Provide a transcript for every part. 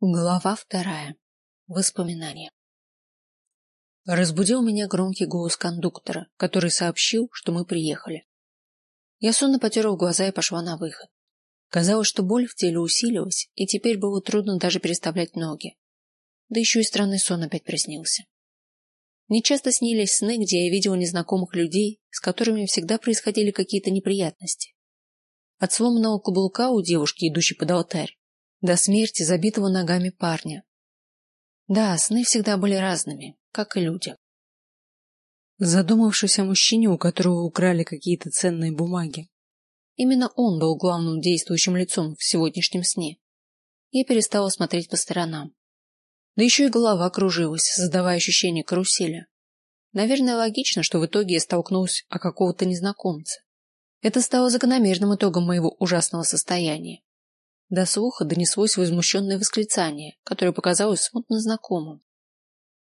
Глава вторая. Воспоминания. Разбудил меня громкий голос кондуктора, который сообщил, что мы приехали. Я сонно потерла глаза и пошла на выход. Казалось, что боль в теле усилилась, и теперь было трудно даже переставлять ноги. Да еще и странный сон опять приснился. Мне часто снились сны, где я видела незнакомых людей, с которыми всегда происходили какие-то неприятности. От сломанного каблука у девушки, идущей под алтарь, до смерти забитого ногами парня. Да, сны всегда были разными, как и люди. Задумавшись о мужчине, у которого украли какие-то ценные бумаги, именно он был главным действующим лицом в сегодняшнем сне. Я перестала смотреть по сторонам. Да еще и голова кружилась, создавая ощущение карусели. Наверное, логично, что в итоге я столкнулась о какого-то незнакомца. Это стало закономерным итогом моего ужасного состояния. До слуха донеслось возмущенное восклицание, которое показалось смутно знакомым.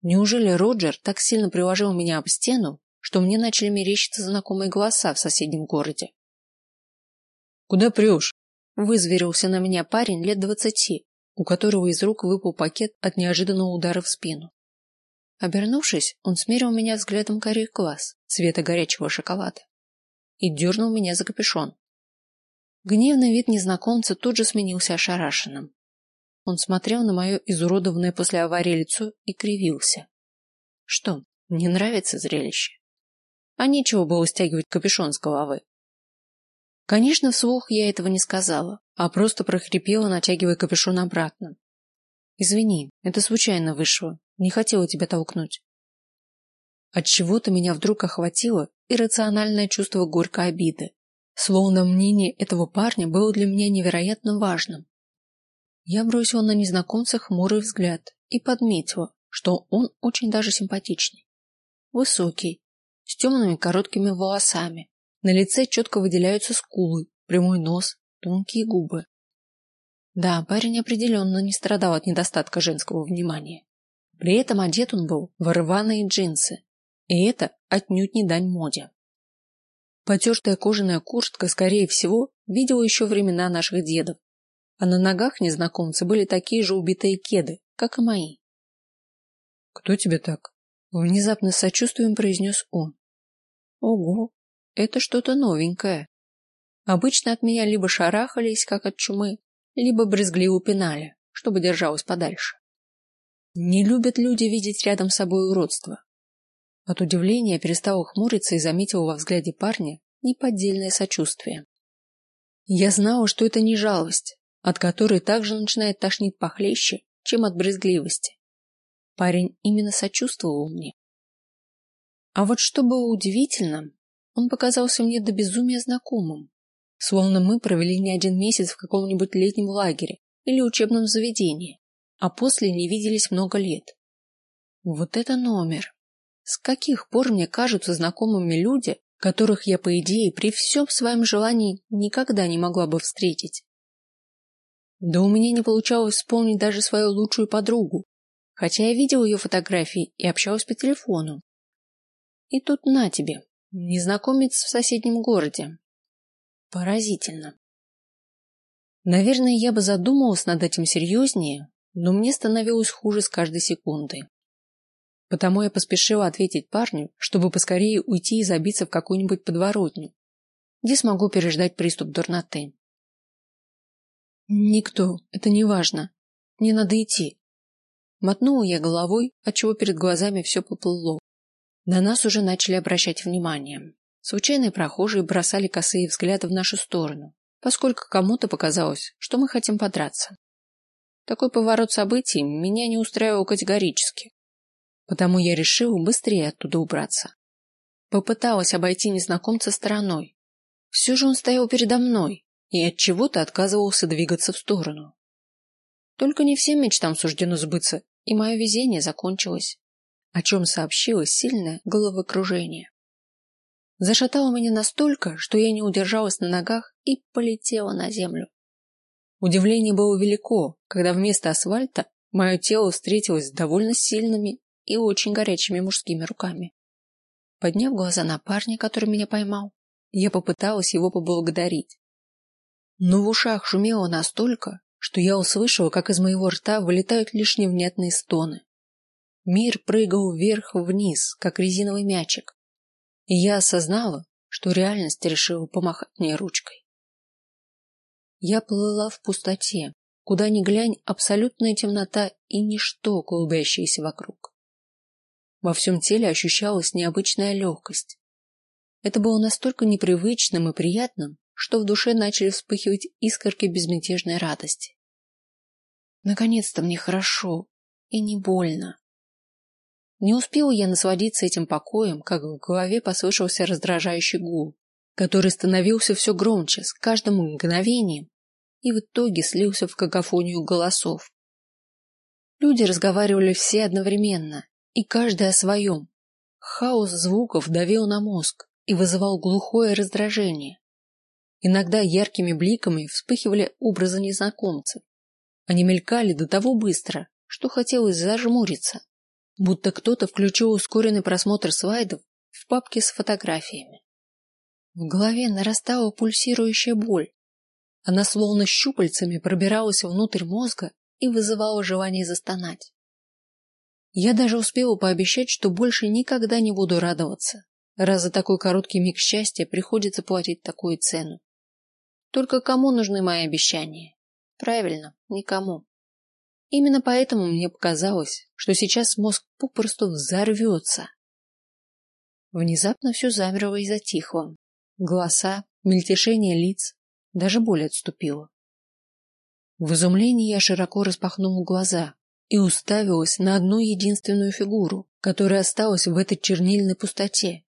Неужели Роджер так сильно приложил меня об стену, что мне начали мерещиться знакомые голоса в соседнем городе? Куда прешь? Вызверился на меня парень лет двадцати, у которого из рук выпал пакет от неожиданного удара в спину. Обернувшись, он смерил меня взглядом карих глаз цвета горячего шоколада и дернул меня за капюшон. Гневный вид незнакомца тут же сменился ошарашенным. Он смотрел на мое изуродованное после аварии лицо и кривился. Что, не нравится зрелище? А нечего было стягивать капюшон с головы. Конечно, вслух я этого не сказала, а просто прохрипела, натягивая капюшон обратно. Извини, это случайно вышло. Не хотела тебя толкнуть. От чего-то меня вдруг охватило иррациональное чувство горькой обиды. Словно мнение этого парня было для меня невероятно важным. Я бросила на незнакомца хмурый взгляд и подметила, что он очень даже симпатичный. Высокий, с темными короткими волосами, на лице четко выделяются скулы, прямой нос, тонкие губы. Да, парень определенно не страдал от недостатка женского внимания. При этом одет он был в рваные джинсы, и это отнюдь не дань моде. Потертая кожаная куртка, скорее всего, видела еще времена наших дедов, а на ногах незнакомца были такие же убитые кеды, как и мои. Кто тебе так? Внезапно с сочувствием произнес он. Ого, это что-то новенькое. Обычно от меня либо шарахались, как от чумы, либо брезгливо пинали, чтобы держалась подальше. Не любят люди видеть рядом с собой уродство, от удивления перестал хмуриться и заметил во взгляде парня неподдельное сочувствие. Я знала, что это не жалость, от которой также начинает тошнить похлеще, чем от брезгливости. Парень именно сочувствовал мне. А вот что было удивительно, он показался мне до безумия знакомым, словно мы провели не один месяц в каком-нибудь летнем лагере или учебном заведении, а после не виделись много лет. Вот это номер. С каких пор мне кажутся знакомыми люди, которых я, по идее, при всем своем желании никогда не могла бы встретить? Да у меня не получалось вспомнить даже свою лучшую подругу, хотя я видел ее фотографии и общалась по телефону. И тут на тебе, незнакомец в соседнем городе. Поразительно. Наверное, я бы задумалась над этим серьезнее, но мне становилось хуже с каждой секундой. Потому я поспешила ответить парню, чтобы поскорее уйти и забиться в какую-нибудь подворотню, где смогу переждать приступ дурноты. Никто, это не важно. Мне надо идти. Мотнула я головой, отчего перед глазами все поплыло. На нас уже начали обращать внимание. Случайные прохожие бросали косые взгляды в нашу сторону, поскольку кому-то показалось, что мы хотим подраться. Такой поворот событий меня не устраивал категорически. Потому я решил быстрее оттуда убраться. Попыталась обойти незнакомца стороной. Все же он стоял передо мной и от чего-то отказывался двигаться в сторону. Только не всем мечтам суждено сбыться, и мое везение закончилось, о чем сообщилось сильное головокружение. Зашатало меня настолько, что я не удержалась на ногах и полетела на землю. Удивление было велико, когда вместо асфальта мое тело встретилось с довольно сильными и очень горячими мужскими руками. Подняв глаза на парня, который меня поймал, я попыталась его поблагодарить. Но в ушах шумело настолько, что я услышала, как из моего рта вылетают лишь невнятные стоны. Мир прыгал вверх-вниз, как резиновый мячик, и я осознала, что реальность решила помахать мне ручкой. Я плыла в пустоте, куда ни глянь, абсолютная темнота и ничто, клубящееся вокруг. Во всем теле ощущалась необычная легкость. Это было настолько непривычным и приятным, что в душе начали вспыхивать искорки безмятежной радости. Наконец-то мне хорошо и не больно. Не успела я насладиться этим покоем, как в голове послышался раздражающий гул, который становился все громче с каждым мгновением и в итоге слился в какофонию голосов. Люди разговаривали все одновременно, и каждый о своем. Хаос звуков давил на мозг и вызывал глухое раздражение. Иногда яркими бликами вспыхивали образы незнакомцев. Они мелькали до того быстро, что хотелось зажмуриться будто кто-то включил ускоренный просмотр слайдов в папке с фотографиями. В голове нарастала пульсирующая боль. Она словно щупальцами пробиралась внутрь мозга и вызывала желание застонать. Я даже успела пообещать, что больше никогда не буду радоваться, раз за такой короткий миг счастья приходится платить такую цену. Только кому нужны мои обещания? Правильно, никому. Именно поэтому мне показалось, что сейчас мозг попросту взорвется. Внезапно все замерло и затихло. Голоса, мельтешение лиц, даже боль отступила. В изумлении я широко распахнул глаза и уставилась на одну единственную фигуру, которая осталась в этой чернильной пустоте.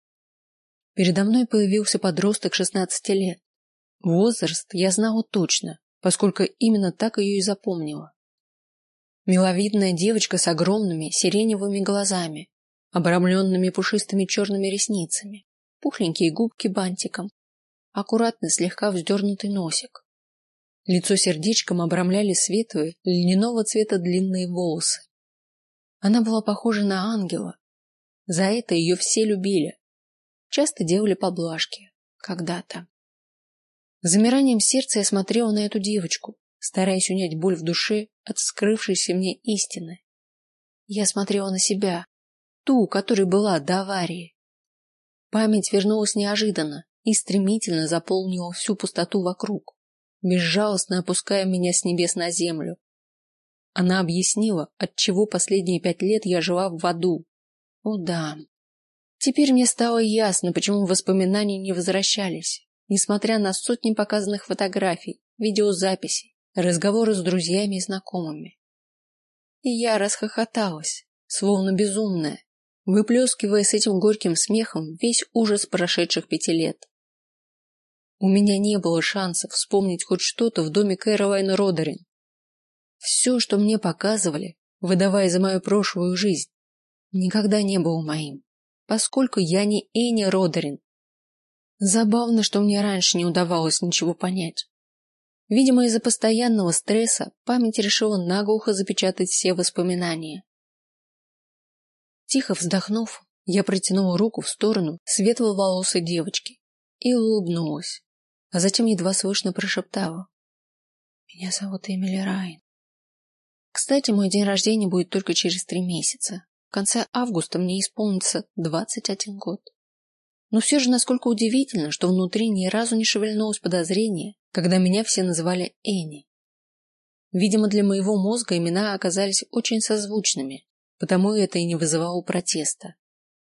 Передо мной появился подросток шестнадцати лет. Возраст я знала точно, поскольку именно так ее и запомнила. Миловидная девочка с огромными сиреневыми глазами, обрамленными пушистыми черными ресницами, пухленькие губки бантиком, аккуратный слегка вздернутый носик. Лицо сердечком обрамляли светлые льняного цвета длинные волосы. Она была похожа на ангела. За это ее все любили. Часто делали поблажки. Когда-то. Замиранием сердца я смотрела на эту девочку, стараясь унять боль в душе от скрывшейся мне истины. Я смотрела на себя, ту, которой была до аварии. Память вернулась неожиданно и стремительно заполнила всю пустоту вокруг, безжалостно опуская меня с небес на землю. Она объяснила, от чего последние пять лет я жила в аду. О да. Теперь мне стало ясно, почему воспоминания не возвращались, несмотря на сотни показанных фотографий, видеозаписей разговоры с друзьями и знакомыми. И я расхохоталась, словно безумная, выплескивая с этим горьким смехом весь ужас прошедших пяти лет. У меня не было шансов вспомнить хоть что-то в доме Кэролайн Родерин. Все, что мне показывали, выдавая за мою прошлую жизнь, никогда не было моим, поскольку я не Энни Родерин. Забавно, что мне раньше не удавалось ничего понять. Видимо, из-за постоянного стресса память решила наглухо запечатать все воспоминания. Тихо вздохнув, я протянула руку в сторону светловолосой девочки и улыбнулась, а затем едва слышно прошептала: "Меня зовут Эмили Райн. Кстати, мой день рождения будет только через три месяца. В конце августа мне исполнится двадцать один год. Но все же насколько удивительно, что внутри ни разу не шевельнулось подозрение, когда меня все называли Энни. Видимо, для моего мозга имена оказались очень созвучными, потому это и не вызывало протеста.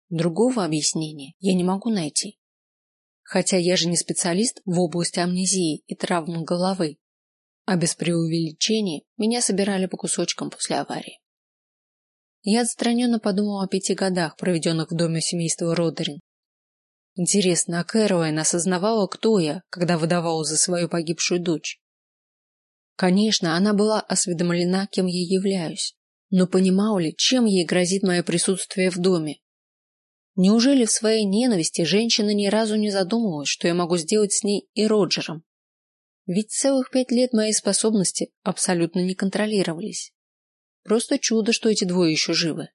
Другого объяснения я не могу найти. Хотя я же не специалист в области амнезии и травм головы, а без преувеличения меня собирали по кусочкам после аварии. Я отстраненно подумал о пяти годах, проведенных в доме семейства Родерин, Интересно, а Кэролайн осознавала, кто я, когда выдавала за свою погибшую дочь? Конечно, она была осведомлена, кем я являюсь, но понимала ли, чем ей грозит мое присутствие в доме? Неужели в своей ненависти женщина ни разу не задумывалась, что я могу сделать с ней и Роджером? Ведь целых пять лет мои способности абсолютно не контролировались. Просто чудо, что эти двое еще живы.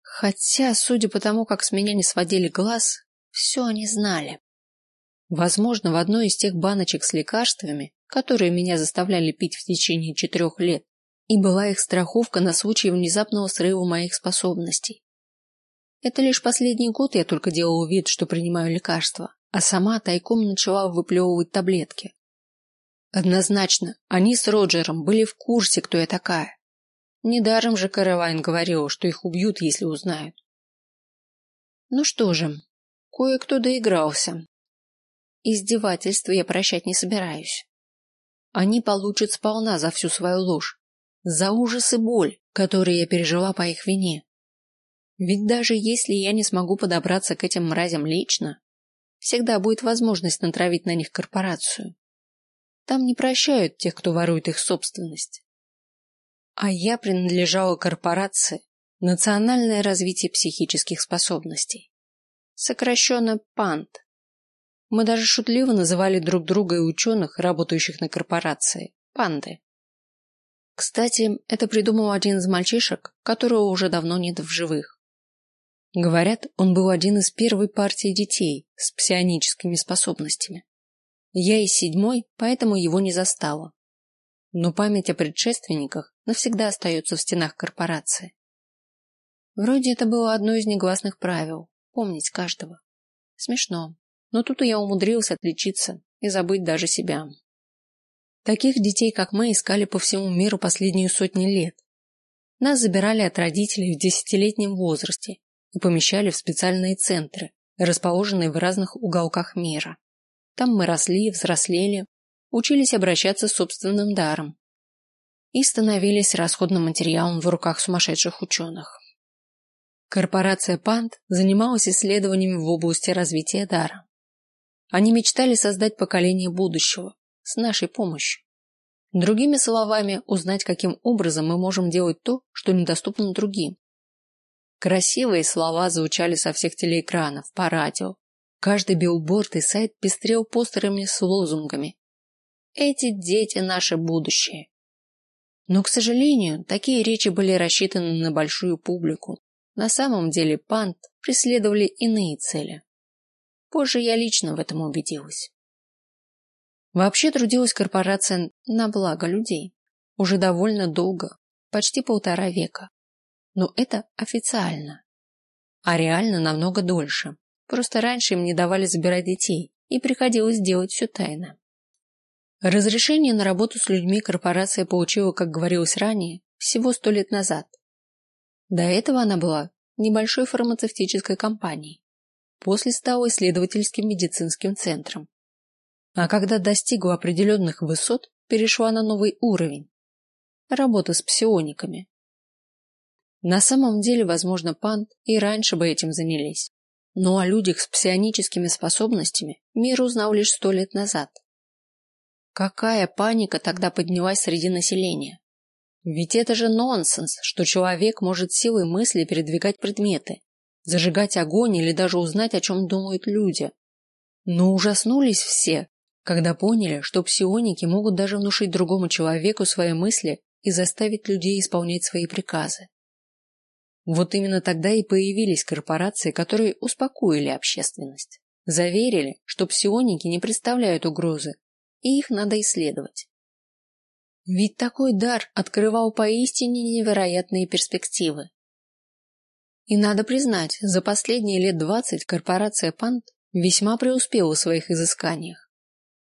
Хотя, судя по тому, как с меня не сводили глаз, все они знали. Возможно, в одной из тех баночек с лекарствами которые меня заставляли пить в течение четырех лет, и была их страховка на случай внезапного срыва моих способностей. Это лишь последний год я только делал вид, что принимаю лекарства, а сама тайком начала выплевывать таблетки. Однозначно, они с Роджером были в курсе, кто я такая. Недаром же Каравайн говорил, что их убьют, если узнают. Ну что же, кое-кто доигрался. Издевательства я прощать не собираюсь. Они получат сполна за всю свою ложь, за ужас и боль, которые я пережила по их вине. Ведь даже если я не смогу подобраться к этим мразям лично, всегда будет возможность натравить на них корпорацию. Там не прощают тех, кто ворует их собственность. А я принадлежала корпорации Национальное развитие психических способностей. Сокращенно ПАНТ. Мы даже шутливо называли друг друга и ученых, работающих на корпорации, панды. Кстати, это придумал один из мальчишек, которого уже давно нет в живых. Говорят, он был один из первой партии детей с псионическими способностями. Я из седьмой, поэтому его не застала. Но память о предшественниках навсегда остается в стенах корпорации. Вроде это было одно из негласных правил помнить каждого. Смешно, но тут я умудрился отличиться и забыть даже себя. Таких детей, как мы, искали по всему миру последние сотни лет. Нас забирали от родителей в десятилетнем возрасте и помещали в специальные центры, расположенные в разных уголках мира. Там мы росли, взрослели, учились обращаться с собственным даром и становились расходным материалом в руках сумасшедших ученых. Корпорация Пант занималась исследованиями в области развития дара. Они мечтали создать поколение будущего с нашей помощью. Другими словами, узнать, каким образом мы можем делать то, что недоступно другим. Красивые слова звучали со всех телеэкранов, по радио, Каждый билборд и сайт пестрел постерами с лозунгами. Эти дети наше будущее. Но, к сожалению, такие речи были рассчитаны на большую публику. На самом деле пант преследовали иные цели. Позже я лично в этом убедилась. Вообще трудилась корпорация на благо людей. Уже довольно долго, почти полтора века. Но это официально. А реально намного дольше. Просто раньше им не давали забирать детей, и приходилось делать все тайно. Разрешение на работу с людьми корпорация получила, как говорилось ранее, всего сто лет назад. До этого она была небольшой фармацевтической компанией, после стала исследовательским медицинским центром. А когда достигла определенных высот, перешла на новый уровень – работа с псиониками. На самом деле, возможно, Пант и раньше бы этим занялись. Но о людях с псионическими способностями мир узнал лишь сто лет назад. Какая паника тогда поднялась среди населения? Ведь это же нонсенс, что человек может силой мысли передвигать предметы, зажигать огонь или даже узнать, о чем думают люди. Но ужаснулись все, когда поняли, что псионики могут даже внушить другому человеку свои мысли и заставить людей исполнять свои приказы. Вот именно тогда и появились корпорации, которые успокоили общественность, заверили, что псионики не представляют угрозы, и их надо исследовать. Ведь такой дар открывал поистине невероятные перспективы. И надо признать, за последние лет двадцать корпорация Панд весьма преуспела в своих изысканиях.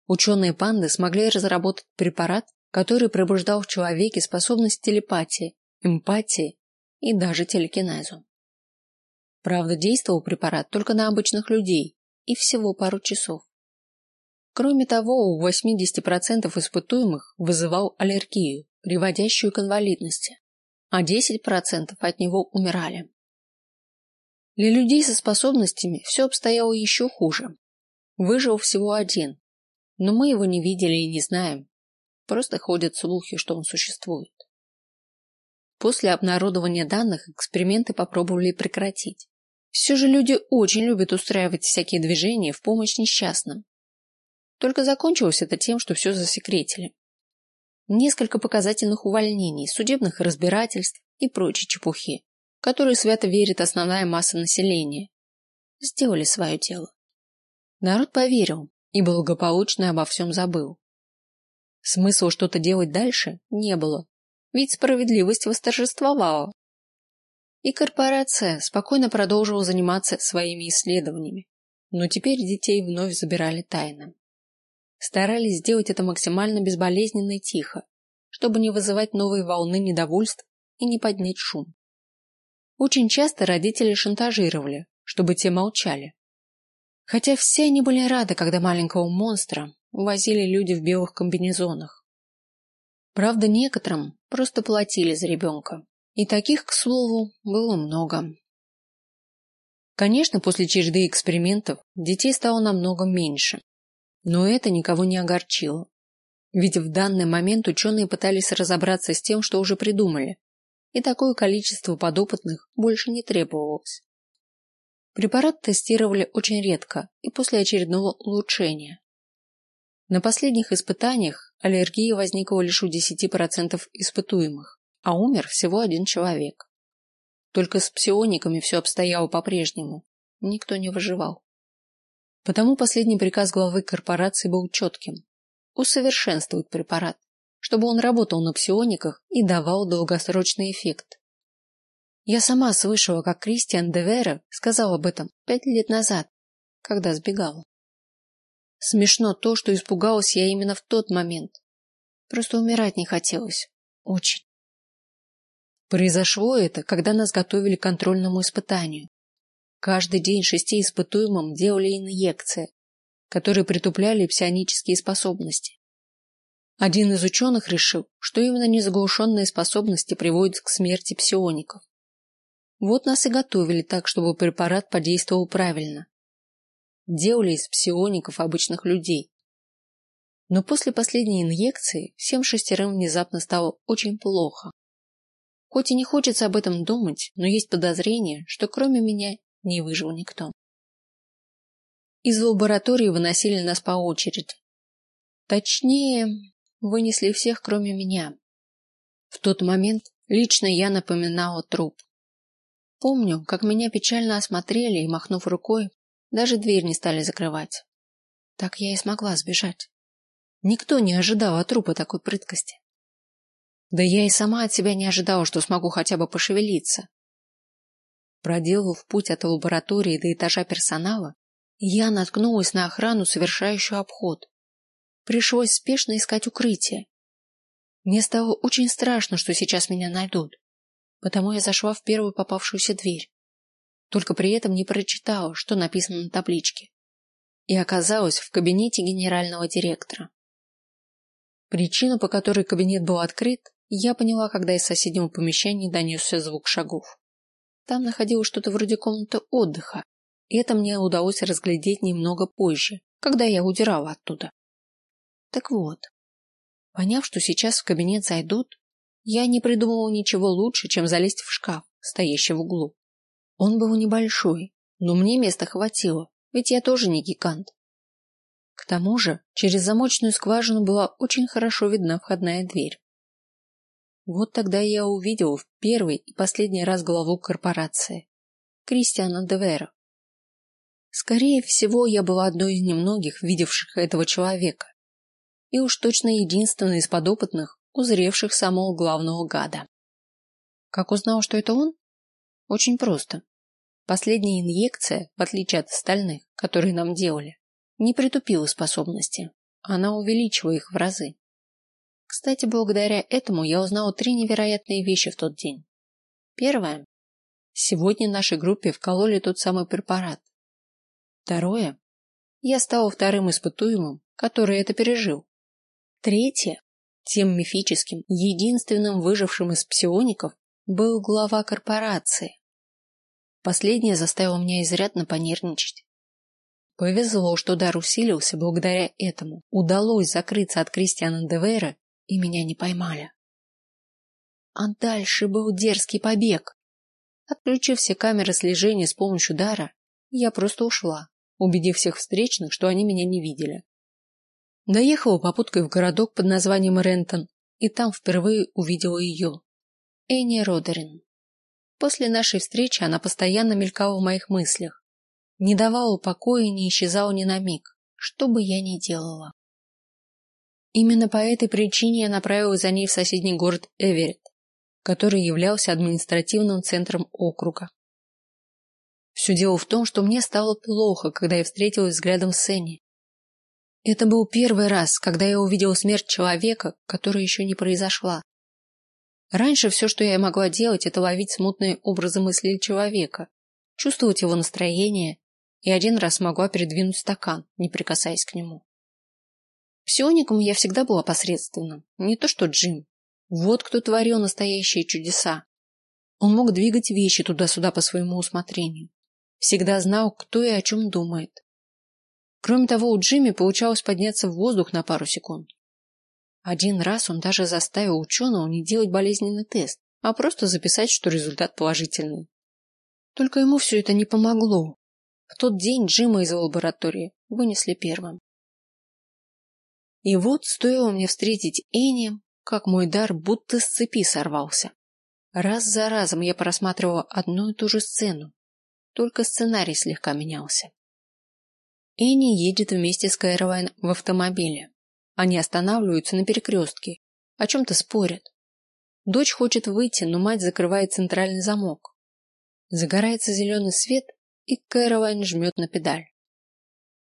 Ученые панды смогли разработать препарат, который пробуждал в человеке способность телепатии, эмпатии и даже телекинезу. Правда, действовал препарат только на обычных людей и всего пару часов. Кроме того, у 80% испытуемых вызывал аллергию, приводящую к инвалидности, а 10% от него умирали. Для людей со способностями все обстояло еще хуже. Выжил всего один, но мы его не видели и не знаем. Просто ходят слухи, что он существует. После обнародования данных эксперименты попробовали прекратить. Все же люди очень любят устраивать всякие движения в помощь несчастным. Только закончилось это тем, что все засекретили. Несколько показательных увольнений, судебных разбирательств и прочей чепухи, которые свято верит основная масса населения, сделали свое дело. Народ поверил и благополучно обо всем забыл. Смысла что-то делать дальше не было, ведь справедливость восторжествовала. И корпорация спокойно продолжила заниматься своими исследованиями, но теперь детей вновь забирали тайно. Старались сделать это максимально безболезненно и тихо, чтобы не вызывать новые волны недовольств и не поднять шум. Очень часто родители шантажировали, чтобы те молчали. Хотя все они были рады, когда маленького монстра увозили люди в белых комбинезонах. Правда, некоторым просто платили за ребенка, и таких, к слову, было много. Конечно, после череды экспериментов детей стало намного меньше, но это никого не огорчило. Ведь в данный момент ученые пытались разобраться с тем, что уже придумали, и такое количество подопытных больше не требовалось. Препарат тестировали очень редко и после очередного улучшения. На последних испытаниях аллергия возникла лишь у 10% испытуемых, а умер всего один человек. Только с псиониками все обстояло по-прежнему. Никто не выживал. Потому последний приказ главы корпорации был четким – усовершенствовать препарат, чтобы он работал на псиониках и давал долгосрочный эффект. Я сама слышала, как Кристиан Девера сказал об этом пять лет назад, когда сбегала. Смешно то, что испугалась я именно в тот момент. Просто умирать не хотелось. Очень. Произошло это, когда нас готовили к контрольному испытанию. Каждый день шести испытуемым делали инъекции, которые притупляли псионические способности. Один из ученых решил, что именно незаглушенные способности приводят к смерти псиоников. Вот нас и готовили так, чтобы препарат подействовал правильно. Делали из псиоников обычных людей. Но после последней инъекции всем шестерым внезапно стало очень плохо. Хоть и не хочется об этом думать, но есть подозрение, что кроме меня не выжил никто. Из лаборатории выносили нас по очереди. Точнее, вынесли всех, кроме меня. В тот момент лично я напоминала труп. Помню, как меня печально осмотрели и, махнув рукой, даже дверь не стали закрывать. Так я и смогла сбежать. Никто не ожидал от трупа такой прыткости. Да я и сама от себя не ожидала, что смогу хотя бы пошевелиться. Проделав путь от лаборатории до этажа персонала, я наткнулась на охрану, совершающую обход. Пришлось спешно искать укрытие. Мне стало очень страшно, что сейчас меня найдут, потому я зашла в первую попавшуюся дверь. Только при этом не прочитала, что написано на табличке, и оказалась в кабинете генерального директора. Причину, по которой кабинет был открыт, я поняла, когда из соседнего помещения донесся звук шагов. Там находилось что-то вроде комнаты отдыха, и это мне удалось разглядеть немного позже, когда я удирала оттуда. Так вот, поняв, что сейчас в кабинет зайдут, я не придумала ничего лучше, чем залезть в шкаф, стоящий в углу. Он был небольшой, но мне места хватило, ведь я тоже не гигант. К тому же, через замочную скважину была очень хорошо видна входная дверь. Вот тогда я увидел в первый и последний раз главу корпорации Кристиана Девера. Скорее всего, я была одной из немногих видевших этого человека, и уж точно единственной из подопытных, узревших самого главного гада. Как узнал, что это он? Очень просто. Последняя инъекция, в отличие от остальных, которые нам делали, не притупила способности, она увеличила их в разы. Кстати, благодаря этому я узнала три невероятные вещи в тот день. Первое. Сегодня нашей группе вкололи тот самый препарат. Второе. Я стала вторым испытуемым, который это пережил. Третье. Тем мифическим, единственным выжившим из псиоников был глава корпорации. Последнее заставило меня изрядно понервничать. Повезло, что дар усилился благодаря этому. Удалось закрыться от Кристиана Девера и меня не поймали. А дальше был дерзкий побег. Отключив все камеры слежения с помощью дара, я просто ушла, убедив всех встречных, что они меня не видели. Доехала попуткой в городок под названием Рентон, и там впервые увидела ее, Энни Родерин. После нашей встречи она постоянно мелькала в моих мыслях, не давала покоя и не исчезала ни на миг, что бы я ни делала. Именно по этой причине я направилась за ней в соседний город Эверетт, который являлся административным центром округа. Все дело в том, что мне стало плохо, когда я встретилась взглядом с Энни. Это был первый раз, когда я увидела смерть человека, которая еще не произошла. Раньше все, что я могла делать, это ловить смутные образы мыслей человека, чувствовать его настроение, и один раз могла передвинуть стакан, не прикасаясь к нему. Псиоником я всегда была посредственным, не то что Джим. Вот кто творил настоящие чудеса. Он мог двигать вещи туда-сюда по своему усмотрению. Всегда знал, кто и о чем думает. Кроме того, у Джимми получалось подняться в воздух на пару секунд. Один раз он даже заставил ученого не делать болезненный тест, а просто записать, что результат положительный. Только ему все это не помогло. В тот день Джима из лаборатории вынесли первым. И вот стоило мне встретить Энни, как мой дар будто с цепи сорвался. Раз за разом я просматривала одну и ту же сцену, только сценарий слегка менялся. Энни едет вместе с Кайровайн в автомобиле. Они останавливаются на перекрестке, о чем-то спорят. Дочь хочет выйти, но мать закрывает центральный замок. Загорается зеленый свет, и Кэролайн жмет на педаль.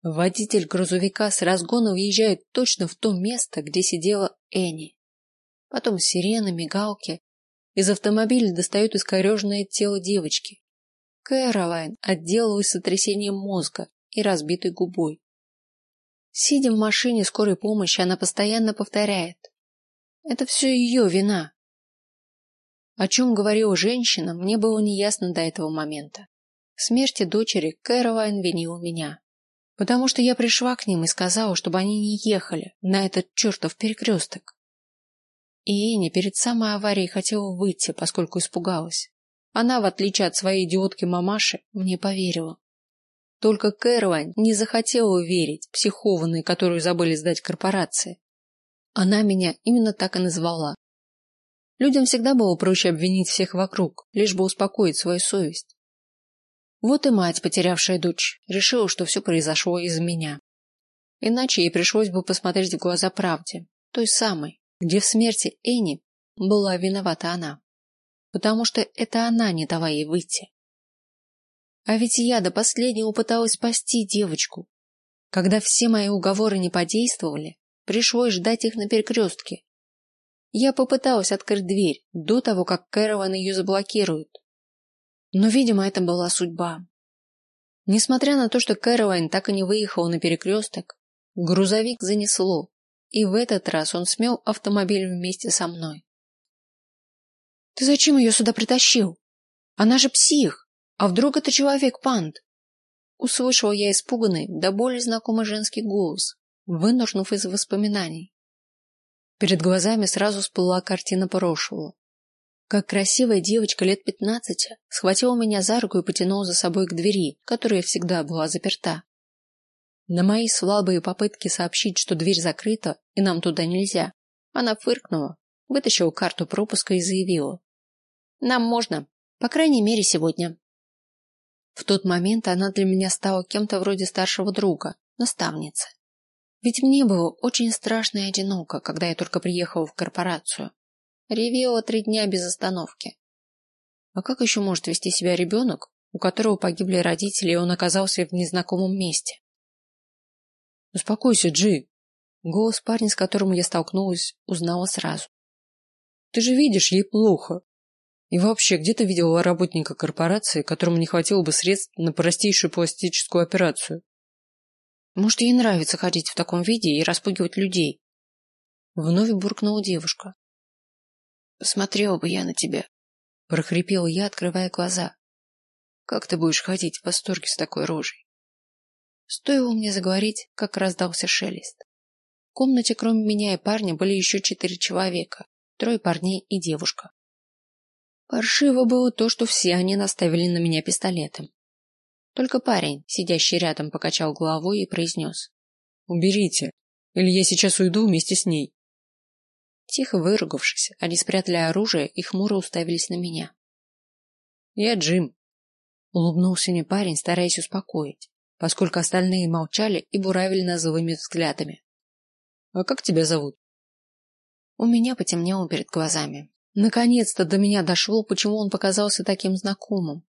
Водитель грузовика с разгона въезжает точно в то место, где сидела Энни. Потом сирены, мигалки. Из автомобиля достают искореженное тело девочки. Кэролайн отделалась сотрясением мозга и разбитой губой. Сидя в машине скорой помощи, она постоянно повторяет: "Это все ее вина". О чем говорила женщина, мне было неясно до этого момента. В смерти дочери Кэролайн винила меня потому что я пришла к ним и сказала, чтобы они не ехали на этот чертов перекресток. И Эни перед самой аварией хотела выйти, поскольку испугалась. Она, в отличие от своей идиотки мамаши, мне поверила. Только Кэролайн не захотела верить, психованной, которую забыли сдать корпорации. Она меня именно так и назвала. Людям всегда было проще обвинить всех вокруг, лишь бы успокоить свою совесть. Вот и мать, потерявшая дочь, решила, что все произошло из-за меня. Иначе ей пришлось бы посмотреть в глаза правде, той самой, где в смерти Эни была виновата она, потому что это она не дала ей выйти. А ведь я до последнего пыталась спасти девочку. Когда все мои уговоры не подействовали, пришлось ждать их на перекрестке. Я попыталась открыть дверь до того, как Кэролан ее заблокирует, но, видимо, это была судьба. Несмотря на то, что Кэролайн так и не выехала на перекресток, грузовик занесло, и в этот раз он смел автомобиль вместе со мной. Ты зачем ее сюда притащил? Она же псих. А вдруг это человек-пант? Услышал я испуганный, да более знакомый женский голос, вынырнув из воспоминаний. Перед глазами сразу всплыла картина прошлого, как красивая девочка лет пятнадцати схватила меня за руку и потянула за собой к двери, которая всегда была заперта. На мои слабые попытки сообщить, что дверь закрыта и нам туда нельзя, она фыркнула, вытащила карту пропуска и заявила: "Нам можно, по крайней мере сегодня". В тот момент она для меня стала кем-то вроде старшего друга, наставницы. Ведь мне было очень страшно и одиноко, когда я только приехала в корпорацию. Ревела три дня без остановки. А как еще может вести себя ребенок, у которого погибли родители, и он оказался в незнакомом месте? Успокойся, Джи. Голос парня, с которым я столкнулась, узнала сразу. Ты же видишь, ей плохо. И вообще, где ты видела работника корпорации, которому не хватило бы средств на простейшую пластическую операцию? Может, ей нравится ходить в таком виде и распугивать людей? Вновь буркнула девушка. Посмотрела бы я на тебя, прохрипел я, открывая глаза. Как ты будешь ходить в восторге с такой рожей? Стоило мне заговорить, как раздался шелест. В комнате, кроме меня и парня, были еще четыре человека, трое парней и девушка. Паршиво было то, что все они наставили на меня пистолетом. Только парень, сидящий рядом, покачал головой и произнес: "Уберите, или я сейчас уйду вместе с ней". Тихо выругавшись, они спрятали оружие и хмуро уставились на меня. Я Джим, улыбнулся мне парень, стараясь успокоить, поскольку остальные молчали и буравили нас злыми взглядами. А как тебя зовут? У меня потемнело перед глазами. Наконец-то до меня дошло, почему он показался таким знакомым.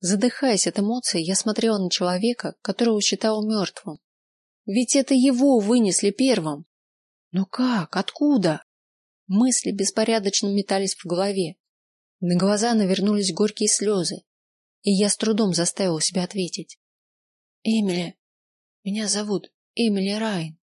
Задыхаясь от эмоций, я смотрела на человека, которого считала мертвым. Ведь это его вынесли первым. Но как? Откуда? Мысли беспорядочно метались в голове. На глаза навернулись горькие слезы, и я с трудом заставила себя ответить. Эмили, меня зовут Эмили Райн.